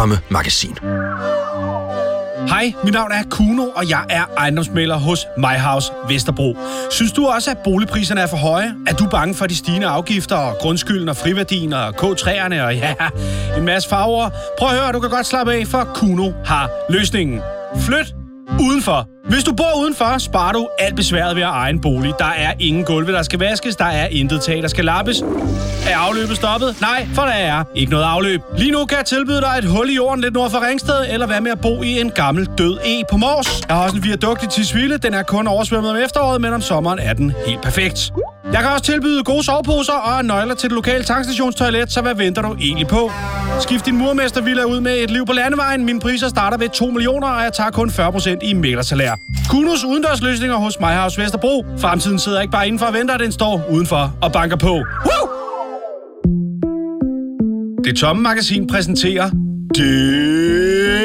tomme magasin. Hej, mit navn er Kuno, og jeg er ejendomsmælder hos MyHouse Vesterbro. Synes du også, at boligpriserne er for høje? Er du bange for de stigende afgifter og grundskylden og friværdien og K3'erne og ja, en masse farver? Prøv at høre, du kan godt slappe af, for Kuno har løsningen. Flyt udenfor. Hvis du bor udenfor, sparer du alt besværet ved at eje en bolig. Der er ingen gulve, der skal vaskes. Der er intet tag, der skal lappes. Er afløbet stoppet? Nej, for der er ikke noget afløb. Lige nu kan jeg tilbyde dig et hul i jorden lidt nord for Ringsted, eller hvad med at bo i en gammel død E på Mors. Jeg har også en viadukt i Tisvilde. Den er kun oversvømmet om efteråret, men om sommeren er den helt perfekt. Jeg kan også tilbyde gode soveposer og nøgler til det lokale tankstationstoilet, så hvad venter du egentlig på? Skift din murmestervilla ud med et liv på landevejen. Mine priser starter ved 2 millioner, og jeg tager kun 40% i mæglersalær. Kunus udendørsløsninger hos MyHouse Vesterbro. Fremtiden sidder ikke bare indenfor og venter, den står udenfor og banker på. Woo! Det tomme magasin præsenterer... Det...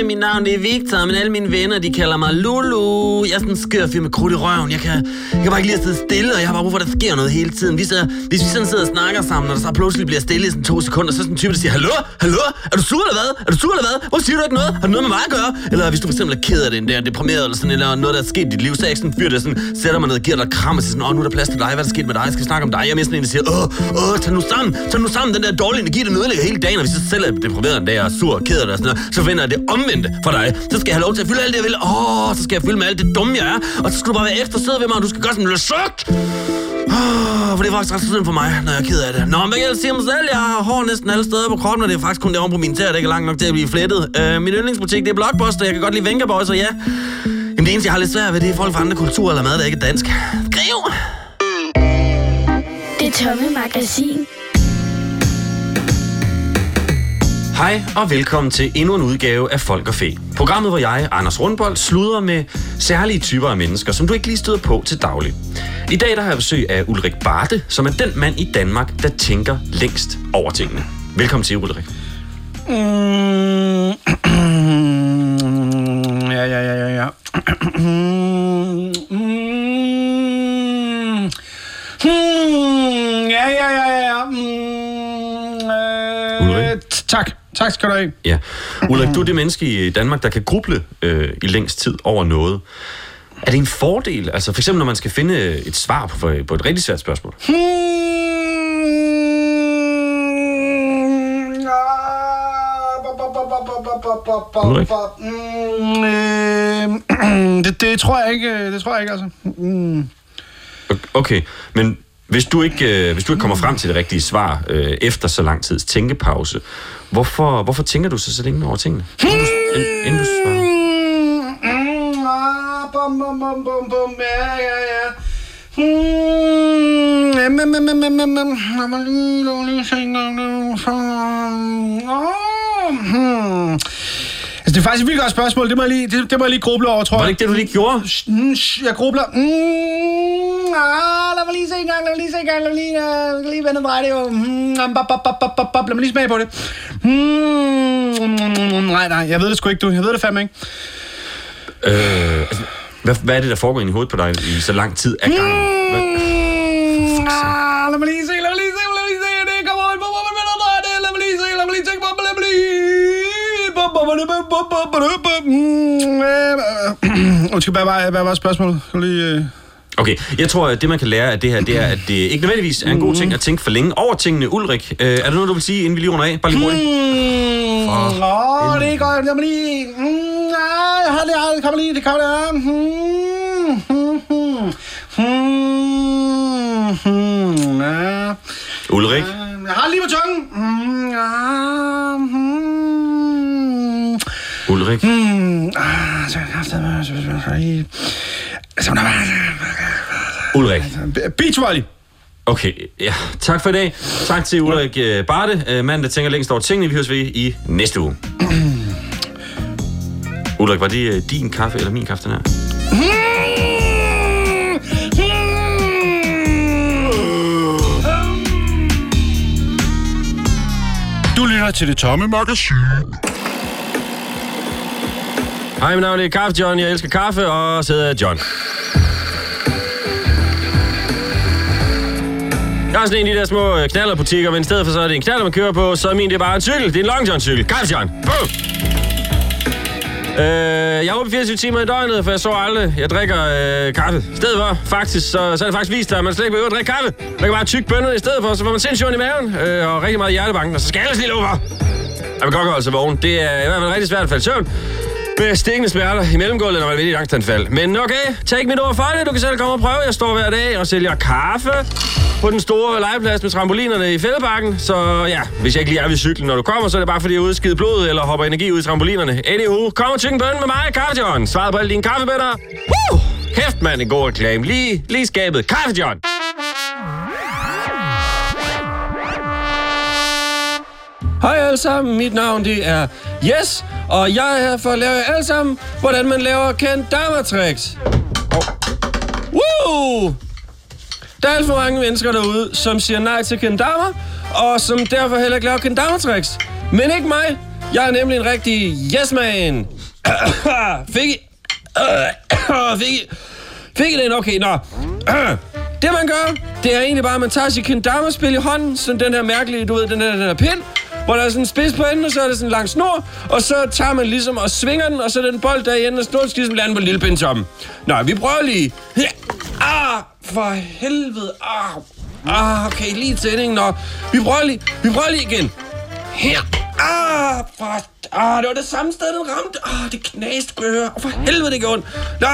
Hej, mit navn det er Victor, men alle mine venner, de kalder mig Lulu. Jeg er sådan en skør fyr med krudt i røven. Jeg kan, jeg kan bare ikke lide at sidde stille, og jeg har bare brug for, at der sker noget hele tiden. Hvis, jeg, hvis vi sådan sidder og snakker sammen, og der så pludselig bliver stille i sådan to sekunder, så er sådan en type, der siger, Hallo? Hallo? Er du sur eller hvad? Er du sur eller hvad? Hvor siger du ikke noget? Har du noget med mig at gøre? Eller hvis du for eksempel er ked af det, der, deprimeret eller sådan, eller noget, der er sket i dit liv, så er jeg ikke sådan en fyr, der sådan, sætter mig ned og giver dig kram og siger sådan, åh, nu er der plads til dig. Hvad er der sket med dig? Jeg skal snakke om dig. Jeg er mere sådan en, der siger, åh, åh, tag nu sammen. Tag nu sammen. Den der dårlige energi, der ødelægger hele dagen. Og hvis jeg selv er deprimeret en dag og er sur og ked af det og sådan noget, så finder jeg det omvendt for dig. Så skal jeg have lov til at fylde alt det, jeg vil. Åh, så skal jeg fylde med alt det dumme, jeg er. Og så skal du bare være ekstra sød ved mig, og du skal gøre sådan lidt sødt. Oh, for det er faktisk ret synd for mig, når jeg er ked af det. Nå, men jeg kan sige mig selv? Jeg har hår næsten alle steder på kroppen, og det er faktisk kun det på min tæer, der ikke er langt nok til at blive flettet. Uh, min yndlingsbutik, det er Blockbuster. Jeg kan godt lide Vengaboy, så ja. Jamen, det eneste, jeg har lidt svært ved, det er folk fra andre kulturer eller mad, der ikke er dansk. Skriv! Det tomme magasin. Hej og velkommen til endnu en udgave af Folk og Fæ. Programmet, hvor jeg, Anders Rundbold, sluder med særlige typer af mennesker, som du ikke lige støder på til daglig. I dag der har jeg besøg af Ulrik Barte, som er den mand i Danmark, der tænker længst over tingene. Velkommen til, Ulrik. Mm. Ja, ja, ja, ja, ja. Mm. Ja, ja, ja, ja. Mm. Øh, Tak. Tak skal du have. Ja. Ulrik, du er det menneske i Danmark, der kan gruble øh, i længst tid over noget. Er det en fordel? Altså for eksempel, når man skal finde øh, et svar på, øh, på et rigtig svært spørgsmål. Mm, det, det tror jeg ikke, det tror jeg ikke altså. Mm. Okay, men hvis du ikke, hvis du ikke kommer frem til det rigtige svar efter så lang tids tænkepause, hvorfor, hvorfor tænker du så så længe over tingene? Inden du, ind- inden du svarer. Mm, bum, bum, bum, bum, bum, ja, ja, ja. Hmm, em, em, em, em, em. Lad mig lige lå lige se. Så, åh, hmm. Altså, det er faktisk et vildt godt spørgsmål. Det må jeg lige, det, det må jeg lige gruble over, tror Var jeg. det ikke det, du lige gjorde? Mm, jeg grubler. Mm, ah, lad mig lige se en gang, lad mig lige se en gang, lad mig lige, uh, lige vende dreje det jo. Mm, bop, bop, bop, bop, bop, bop. Lad mig lige smage på det. Mm, nej, nej, jeg ved det sgu ikke, du. Jeg ved det fandme ikke. Øh, altså, hvad, hvad er det, der foregår i hovedet på dig i så lang tid af gangen? Mm, ah, lad mig lige se, lad mig lige se, lad mig lige se. Det kommer ud hvor man vender drejer det. Lad mig lige se, lad mig lige tænke på, lad mig lige... Mm, øh, Undskyld, hvad var, hvad var spørgsmålet? Kan du lige... øh, Okay, jeg tror, at det man kan lære af det her, det er, at det ikke nødvendigvis er en god ting at tænke for længe over tingene. Ulrik, øh, er der noget, du vil sige, inden vi lige runder af? Bare lige hurtigt. Mm, For Åh, det er godt. Lad mig lige... Mm, nej, har det, det. Kommer lige, det kommer der. Mm, mm, mm, mm, mm, ja. Ulrik, Jeg har lige på tungen. Mm, ja, mm, Ulrik. mm, ah, så jeg har så- Ulrik. Beach volley. Okay, ja. Tak for i dag. Tak til Ulrik øh, Barte, øh, manden, der tænker længst over tingene. Vi høres ved i næste uge. Ulrik, var det øh, din kaffe eller min kaffe, den her? Du lytter til det tomme magasin. Hej, mit navn er Kaffe John. Jeg elsker kaffe, og så hedder jeg John. Jeg har sådan en af de der små øh, knallerbutikker, men i stedet for så er det en knaller, man kører på, så er min det er bare en cykel. Det er en Long John cykel. Kaffe John. Boom! Øh, jeg er oppe 24 timer i døgnet, for jeg så aldrig. Jeg drikker øh, kaffe. I stedet for, faktisk, så, så er det faktisk vist, at man slet ikke behøver at drikke kaffe. Man kan bare tykke bønderne i stedet for, så får man sindssygt i maven øh, og rigtig meget hjertebanken, og så skal jeg lige over. Jeg vil godt holde sig vågen. Det er i hvert fald rigtig svært at falde søvn med stikkende smerter i mellemgulvet, når man er ved i angstanfald. Men okay, tag ikke mit ord for det. Du kan selv komme og prøve. Jeg står hver dag og sælger kaffe på den store legeplads med trampolinerne i fældeparken. Så ja, hvis jeg ikke lige er ved cyklen, når du kommer, så er det bare fordi jeg udskider blod eller hopper energi ud i trampolinerne. Anywho, kom og tyk en med mig, Kaffe John. Svaret på alle dine kaffebønder. Woo! Kæft, mand, en god reklame. Lige, lige skabet. Kaffe John. Hej alle sammen, mit navn det er Yes, og jeg er her for at lære jer alle sammen, hvordan man laver kendama-tricks. Oh. Woo! Der er alt for mange mennesker derude, som siger nej til kendama, og som derfor heller ikke laver kendama-tricks. Men ikke mig. Jeg er nemlig en rigtig yes-man. Fik I... Fik I... Fik I den? Okay, nå. Det man gør, det er egentlig bare, at man tager sit kendama-spil i hånden, sådan den her mærkelige, du ved, den her, den her pind, hvor der er sådan en spids på enden, og så er der sådan en lang snor, og så tager man ligesom og svinger den, og så er den bold der i enden, og snoren skal ligesom lande på lille pindtoppen. Nå, vi prøver lige. For helvede. Ah, ah okay, lige tændingen. Nå, vi prøver lige, vi prøver lige igen. Her. Ah, for... Ah, det var det samme sted, den ramte. Ah, det knæste, kunne jeg høre. For helvede, det gjorde ondt. Nå,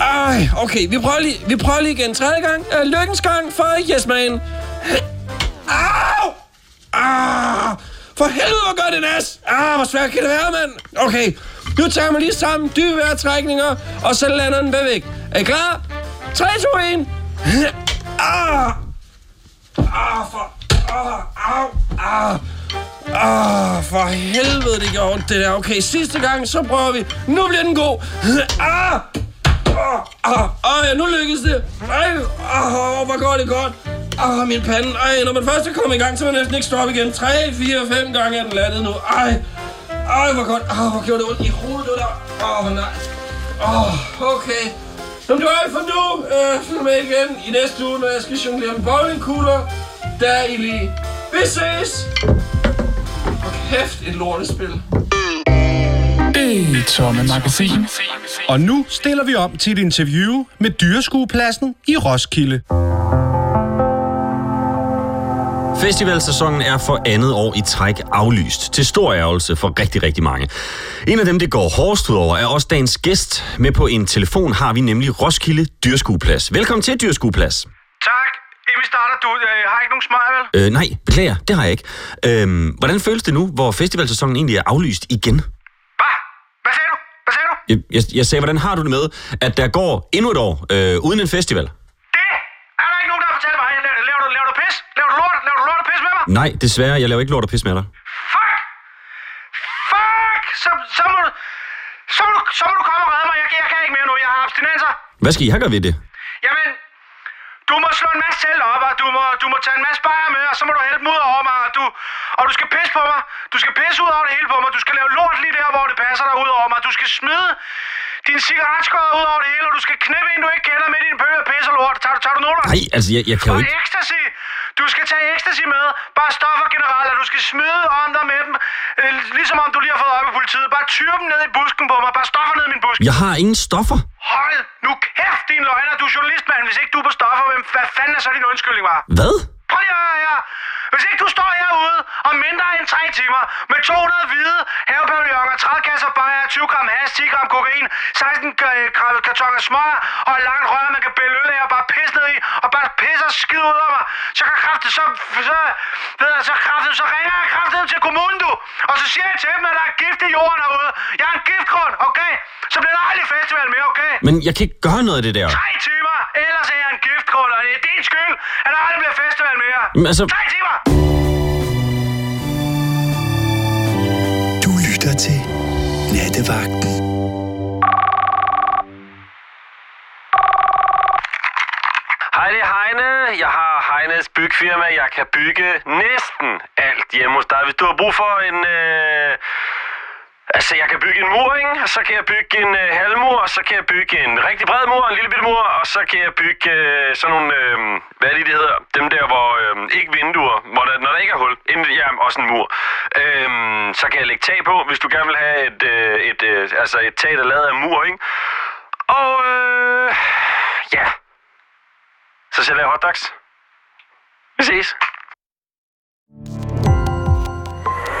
ej, okay, vi prøver lige, vi prøver lige igen. Tredje gang. Uh, lykkens gang for Yes Man. Au! Ah! For helvede, hvor gør det nas! Ah, hvor svært kan det være, mand? Okay, nu tager man lige sammen dybe vejrtrækninger, og så lander den væk. Er I klar? 3, 2, 1. Ah! Ah, for... Ah, au, ah. Ah, for helvede, det gjorde ondt, det der. Okay, sidste gang, så prøver vi. Nu bliver den god. Ah! Ah, ah, ah, ja, nu lykkedes det. Ej, ah, hvor går det godt. Ah, min pande. Ej, når man først er kommet i gang, så man næsten ikke stoppe igen. 3, 4, 5 gange er den landet nu. Ej, ej, hvor godt. Ah, hvor gjorde det ondt i hovedet, det der. Åh, oh, nej. Åh, okay. Som det var alt for nu. Øh, følg med igen i næste uge, når jeg skal jonglere med bowlingkugler. Der er I lige. Vi ses! Og kæft, et lortespil. Det Tomme Magasin. Og nu stiller vi om til et interview med dyreskuepladsen i Roskilde. Festivalsæsonen er for andet år i træk aflyst, til stor ærgelse for rigtig, rigtig mange. En af dem, det går hårdest ud over, er også dagens gæst. Med på en telefon har vi nemlig Roskilde Dyrskueplads. Velkommen til Dyrskueplads. Tak. Vi starter, du øh, har ikke nogen smøger, vel? Øh, nej, beklager, det har jeg ikke. Øhm, hvordan føles det nu, hvor festivalsæsonen egentlig er aflyst igen? Hvad? Hvad sagde du? Hvad sagde du? Jeg, jeg, jeg sagde, hvordan har du det med, at der går endnu et år øh, uden en festival? Det er der ikke nogen, der har fortalt mig. Laver, laver, du, laver du pis? Laver du lort? Laver du lort og pis med mig? Nej, desværre, jeg laver ikke lort og pis med dig. Fuck! Fuck! Så, så, må du, så, må du, så må du komme og redde mig. Jeg, jeg kan ikke mere nu. Jeg har abstinenser. Hvad skal I have ved det? Jamen, du må slå en masse telt op, og du må, du må tage en masse bajer med, og så må du hælde dem ud over mig, og du, og du skal pisse på mig. Du skal pisse ud over det hele på mig. Du skal lave lort lige der, hvor det passer dig ud over mig. Du skal smide din cigaretskåret ud over det hele, og du skal knæppe en, du ikke kender med din bøger, pisse og lort. Tager, du- tager du noter? Nej, altså, jeg, jeg kan jo Og ikke... ecstasy. Du skal tage ecstasy med. Bare stoffer generelt, og du skal smide om dig med dem. Øh, ligesom om du lige har fået øje på politiet. Bare tyr dem ned i busken på mig. Bare stoffer ned i min busk. Jeg har ingen stoffer. Hold nu kæft, din løgner. Du er journalist, mand. Hvis ikke du er på stoffer, hvem, hvad fanden er så din undskyldning, var? Hvad? Prøv lige at høre her. Hvis ikke du står herude om mindre end 3 timer med 200 hvide havepavilloner, 30 kasser bajer, 20 gram has, 10 gram kokain, 16 k- gram kartoner smør og et langt rør, man kan bælge øl af og bare pisse ned i, og bare pisse og skide ud af mig, så kan kraftet, så, så, ved jeg, så kraftet, så ringer jeg kraftet til kommunen, du. Og så siger jeg til dem, at der er gift i jorden herude. Jeg er en giftgrund, okay? Så bliver der aldrig festival mere, okay? Men jeg kan ikke gøre noget af det der. Tre timer, ellers er jeg en giftgrund, og det er din skyld, at der aldrig bliver festival mere. Men altså, Tre timer! Du lytter til Nattevagten. Hej, det er Heine. Jeg har Heines bygfirma. Jeg kan bygge næsten alt hjemme hos dig. Hvis du har brug for en... Øh... Altså, jeg kan bygge en mur, ikke? Og så kan jeg bygge en øh, halvmur, og så kan jeg bygge en rigtig bred mur, en lille bitte mur, og så kan jeg bygge øh, sådan nogle... Øh... Hvad er det, de, det hedder? Dem der, hvor øh, ikke vinduer, hvor der, når der ikke er hul, inden, ja, også en mur. Øh, så kan jeg lægge tag på, hvis du gerne vil have et, øh, et, øh, altså et tag, der er lavet af mur, ikke? Og øh, ja, så sælger jeg hotdogs. Vi ses.